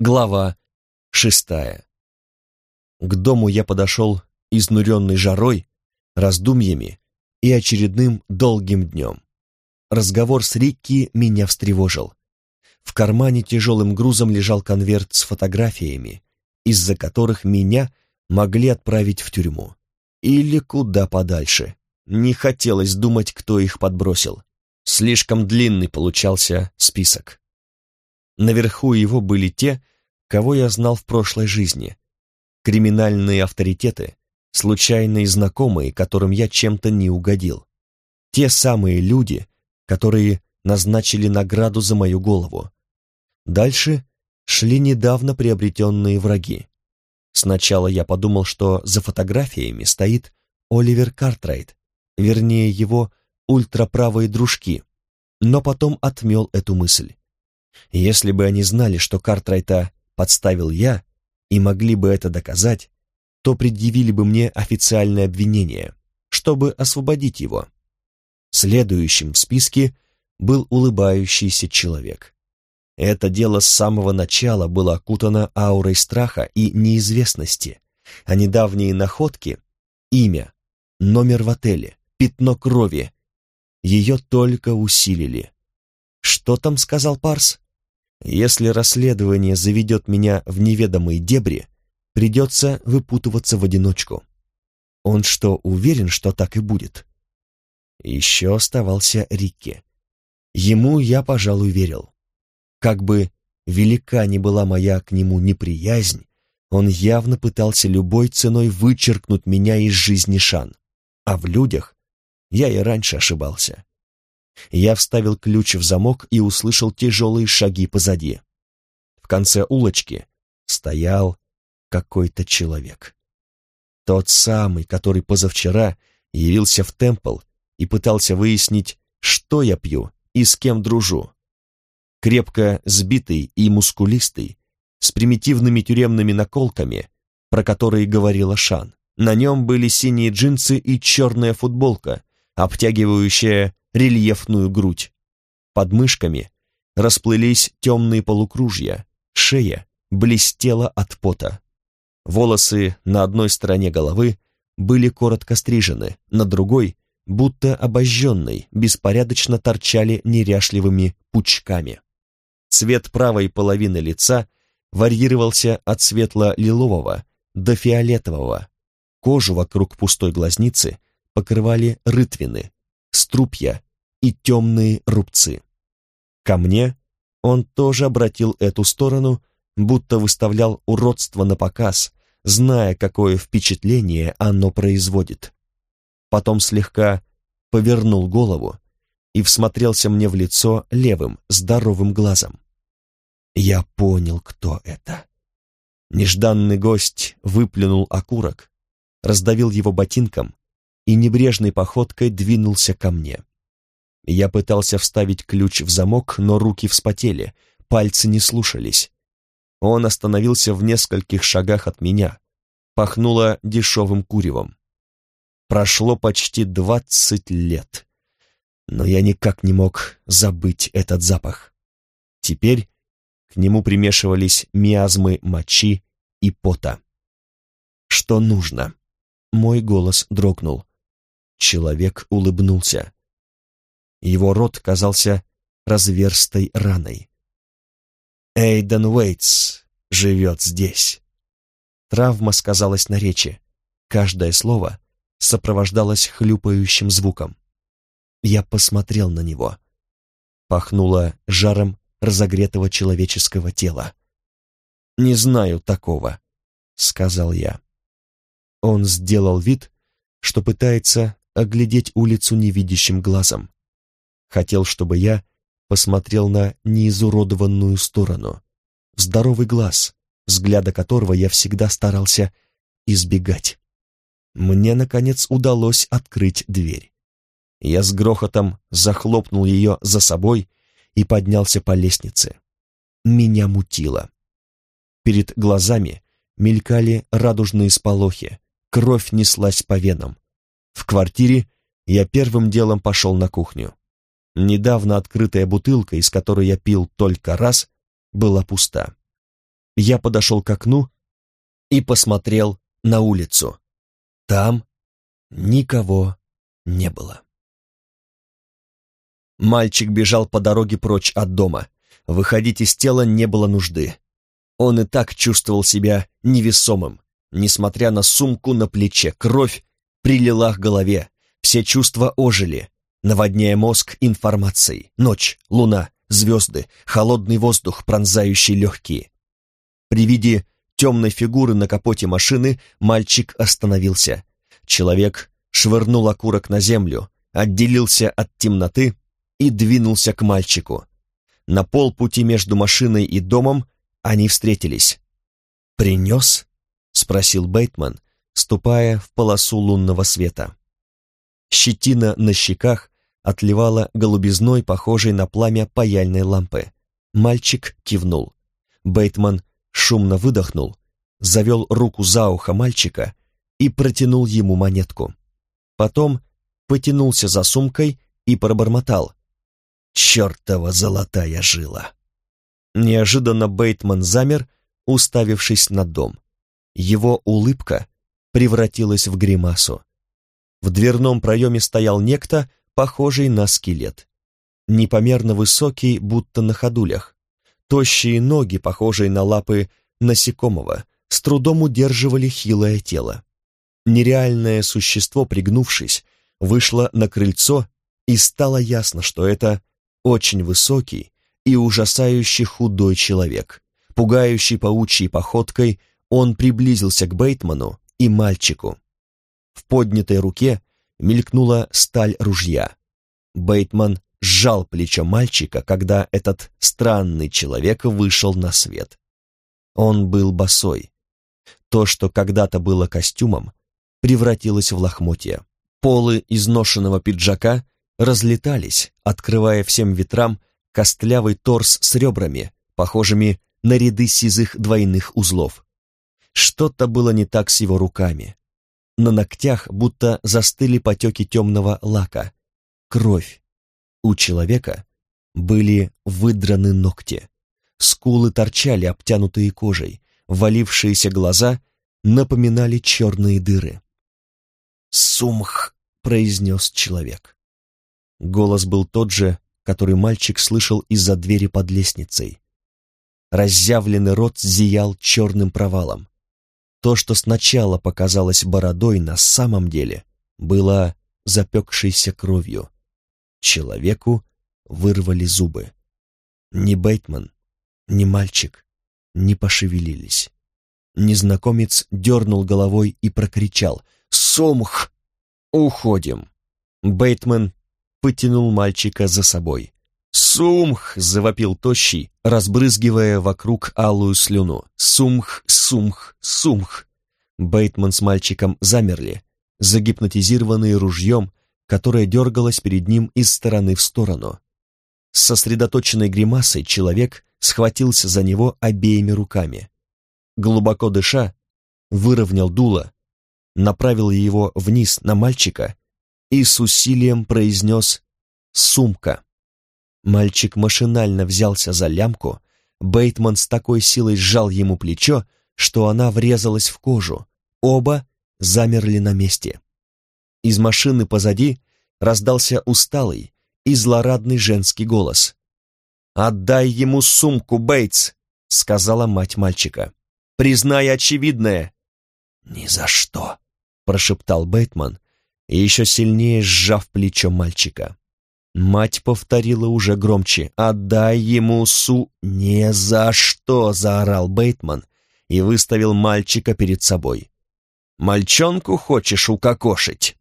Глава шестая. К дому я подошел изнуренный жарой, раздумьями и очередным долгим днем. Разговор с Рикки меня встревожил. В кармане тяжелым грузом лежал конверт с фотографиями, из-за которых меня могли отправить в тюрьму. Или куда подальше. Не хотелось думать, кто их подбросил. Слишком длинный получался список. Наверху его были те, кого я знал в прошлой жизни. Криминальные авторитеты, случайные знакомые, которым я чем-то не угодил. Те самые люди, которые назначили награду за мою голову. Дальше шли недавно приобретенные враги. Сначала я подумал, что за фотографиями стоит Оливер Картрайт, вернее его ультраправые дружки, но потом отмел эту мысль. Если бы они знали, что Картрайта подставил я, и могли бы это доказать, то предъявили бы мне официальное обвинение, чтобы освободить его. Следующим в списке был улыбающийся человек. Это дело с самого начала было окутано аурой страха и неизвестности, а недавние находки — имя, номер в отеле, пятно крови — ее только усилили. Что там сказал Парс? Если расследование заведет меня в неведомые дебри, придется выпутываться в одиночку. Он что, уверен, что так и будет? Еще оставался Рикки. Ему я, пожалуй, верил. Как бы велика ни была моя к нему неприязнь, он явно пытался любой ценой вычеркнуть меня из жизни Шан. А в людях я и раньше ошибался. Я вставил ключ в замок и услышал тяжелые шаги позади. В конце улочки стоял какой-то человек. Тот самый, который позавчера явился в темпл и пытался выяснить, что я пью и с кем дружу. Крепко сбитый и мускулистый, с примитивными тюремными наколками, про которые говорила Шан. На нем были синие джинсы и черная футболка, обтягивающая рельефную грудь. Под мышками расплылись темные полукружья, шея блестела от пота. Волосы на одной стороне головы были коротко стрижены, на другой, будто обожженной, беспорядочно торчали неряшливыми пучками. Цвет правой половины лица варьировался от светло-лилового до фиолетового. Кожу вокруг пустой глазницы покрывали рытвины, струпья и темные рубцы. Ко мне он тоже обратил эту сторону, будто выставлял уродство на показ, зная, какое впечатление оно производит. Потом слегка повернул голову и всмотрелся мне в лицо левым, здоровым глазом. Я понял, кто это. Нежданный гость выплюнул окурок, раздавил его ботинком и небрежной походкой двинулся ко мне. Я пытался вставить ключ в замок, но руки вспотели, пальцы не слушались. Он остановился в нескольких шагах от меня. Пахнуло дешевым куревом. Прошло почти двадцать лет, но я никак не мог забыть этот запах. Теперь к нему примешивались миазмы мочи и пота. «Что нужно?» Мой голос дрогнул. Человек улыбнулся. Его рот казался разверстой раной. «Эйден Уэйтс живет здесь». Травма сказалась на речи. Каждое слово сопровождалось хлюпающим звуком. Я посмотрел на него. Пахнуло жаром разогретого человеческого тела. «Не знаю такого», — сказал я. Он сделал вид, что пытается оглядеть улицу невидящим глазом. Хотел, чтобы я посмотрел на неизуродованную сторону, в здоровый глаз, взгляда которого я всегда старался избегать. Мне, наконец, удалось открыть дверь. Я с грохотом захлопнул ее за собой и поднялся по лестнице. Меня мутило. Перед глазами мелькали радужные сполохи, кровь неслась по венам. В квартире я первым делом пошел на кухню. Недавно открытая бутылка, из которой я пил только раз, была пуста. Я подошел к окну и посмотрел на улицу. Там никого не было. Мальчик бежал по дороге прочь от дома. Выходить из тела не было нужды. Он и так чувствовал себя невесомым, несмотря на сумку на плече. Кровь прилила к голове, все чувства ожили, наводняя мозг информацией. Ночь, луна, звезды, холодный воздух, пронзающий легкие. При виде темной фигуры на капоте машины мальчик остановился. Человек швырнул окурок на землю, отделился от темноты и двинулся к мальчику. На полпути между машиной и домом они встретились. «Принес?» — спросил Бейтман, ступая в полосу лунного света. Щетина на щеках отливала голубизной, похожей на пламя паяльной лампы. Мальчик кивнул. Бейтман шумно выдохнул, завел руку за ухо мальчика и протянул ему монетку. Потом потянулся за сумкой и пробормотал. «Чертова золотая жила!» Неожиданно Бейтман замер, уставившись на дом. Его улыбка превратилась в гримасу. В дверном проеме стоял некто, похожий на скелет. Непомерно высокий, будто на ходулях. Тощие ноги, похожие на лапы насекомого, с трудом удерживали хилое тело. Нереальное существо, пригнувшись, вышло на крыльцо, и стало ясно, что это очень высокий и ужасающий худой человек. Пугающий паучьей походкой, он приблизился к Бейтману и мальчику. В поднятой руке мелькнула сталь ружья. Бейтман сжал плечо мальчика, когда этот странный человек вышел на свет. Он был босой. То, что когда-то было костюмом, превратилось в лохмотья. Полы изношенного пиджака разлетались, открывая всем ветрам костлявый торс с ребрами, похожими на ряды сизых двойных узлов. Что-то было не так с его руками. На ногтях будто застыли потеки темного лака. Кровь. У человека были выдраны ногти. Скулы торчали, обтянутые кожей. Валившиеся глаза напоминали черные дыры. «Сумх!» — произнес человек. Голос был тот же, который мальчик слышал из-за двери под лестницей. Разъявленный рот зиял черным провалом. То, что сначала показалось бородой, на самом деле было запекшейся кровью. Человеку вырвали зубы. Ни Бейтман, ни мальчик не пошевелились. Незнакомец дернул головой и прокричал «Сомх! Уходим!» Бейтман потянул мальчика за собой. «Сумх!» — завопил тощий, разбрызгивая вокруг алую слюну. «Сумх! Сумх! Сумх!» Бейтман с мальчиком замерли, загипнотизированные ружьем, которое дергалось перед ним из стороны в сторону. С сосредоточенной гримасой человек схватился за него обеими руками. Глубоко дыша, выровнял дуло, направил его вниз на мальчика и с усилием произнес «сумка». Мальчик машинально взялся за лямку, Бейтман с такой силой сжал ему плечо, что она врезалась в кожу. Оба замерли на месте. Из машины позади раздался усталый и злорадный женский голос. «Отдай ему сумку, Бейтс!» — сказала мать мальчика. «Признай очевидное!» «Ни за что!» — прошептал Бейтман, еще сильнее сжав плечо мальчика. Мать повторила уже громче. «Отдай ему су...» «Не за что!» — заорал Бейтман и выставил мальчика перед собой. «Мальчонку хочешь укокошить?»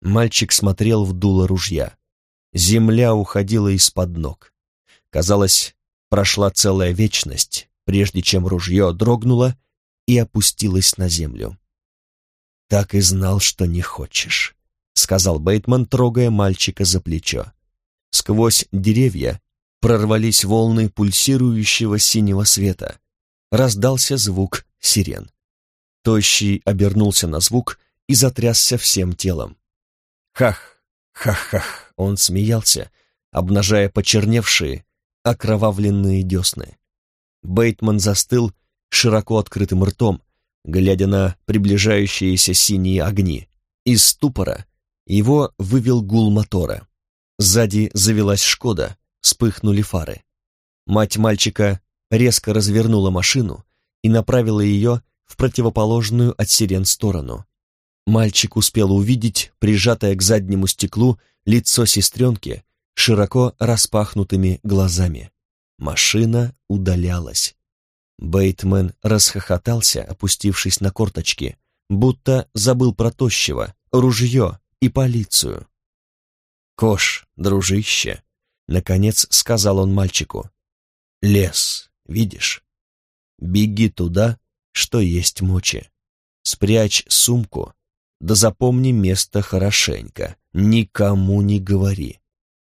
Мальчик смотрел в дуло ружья. Земля уходила из-под ног. Казалось, прошла целая вечность, прежде чем ружье дрогнуло и опустилось на землю. «Так и знал, что не хочешь», — сказал Бейтман, трогая мальчика за плечо. Сквозь деревья прорвались волны пульсирующего синего света. Раздался звук сирен. Тощий обернулся на звук и затрясся всем телом. «Хах! Хах-хах!» Он смеялся, обнажая почерневшие, окровавленные десны. Бейтман застыл широко открытым ртом, глядя на приближающиеся синие огни. Из ступора его вывел гул мотора. Сзади завелась «Шкода», вспыхнули фары. Мать мальчика резко развернула машину и направила ее в противоположную от сирен сторону. Мальчик успел увидеть прижатое к заднему стеклу лицо сестренки широко распахнутыми глазами. Машина удалялась. Бейтмен расхохотался, опустившись на корточки, будто забыл про тощего, ружье и полицию. «Кош, дружище!» — наконец сказал он мальчику. «Лес, видишь? Беги туда, что есть мочи. Спрячь сумку, да запомни место хорошенько, никому не говори.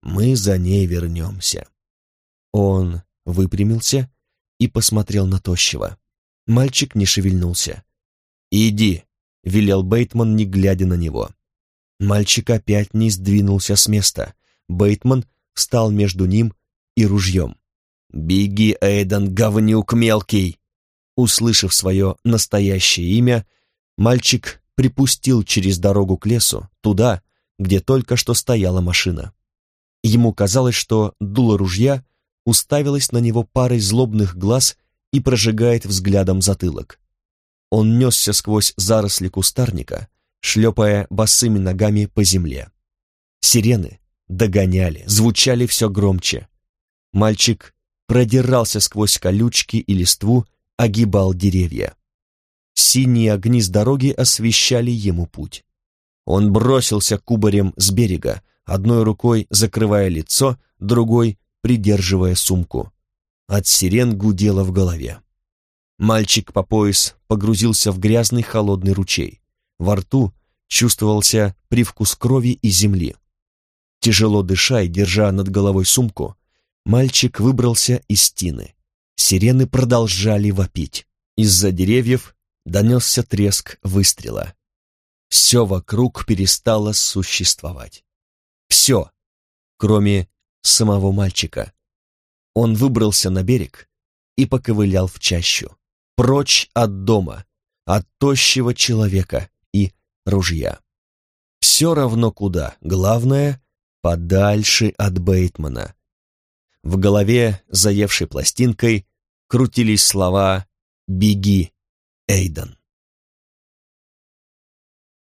Мы за ней вернемся». Он выпрямился и посмотрел на тощего. Мальчик не шевельнулся. «Иди», — велел Бейтман, не глядя на него. Мальчик опять не сдвинулся с места. Бейтман встал между ним и ружьем. «Беги, Эйден, говнюк мелкий!» Услышав свое настоящее имя, мальчик припустил через дорогу к лесу, туда, где только что стояла машина. Ему казалось, что дуло ружья уставилось на него парой злобных глаз и прожигает взглядом затылок. Он несся сквозь заросли кустарника, шлепая босыми ногами по земле. Сирены догоняли, звучали все громче. Мальчик продирался сквозь колючки и листву, огибал деревья. Синие огни с дороги освещали ему путь. Он бросился кубарем с берега, одной рукой закрывая лицо, другой придерживая сумку. От сирен гудело в голове. Мальчик по пояс погрузился в грязный холодный ручей. Во рту чувствовался привкус крови и земли. Тяжело дыша и держа над головой сумку, мальчик выбрался из стены. Сирены продолжали вопить. Из-за деревьев донесся треск выстрела. Все вокруг перестало существовать. Все, кроме самого мальчика. Он выбрался на берег и поковылял в чащу, прочь от дома, от тощего человека ружья. Все равно куда, главное, подальше от Бейтмана. В голове, заевшей пластинкой, крутились слова «Беги, Эйден».